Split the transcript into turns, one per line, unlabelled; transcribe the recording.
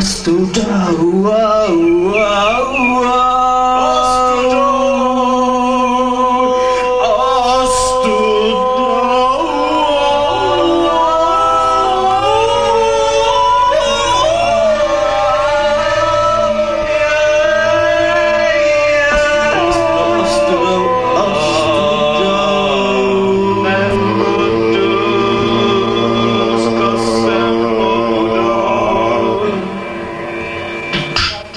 Astuta, wow, wow.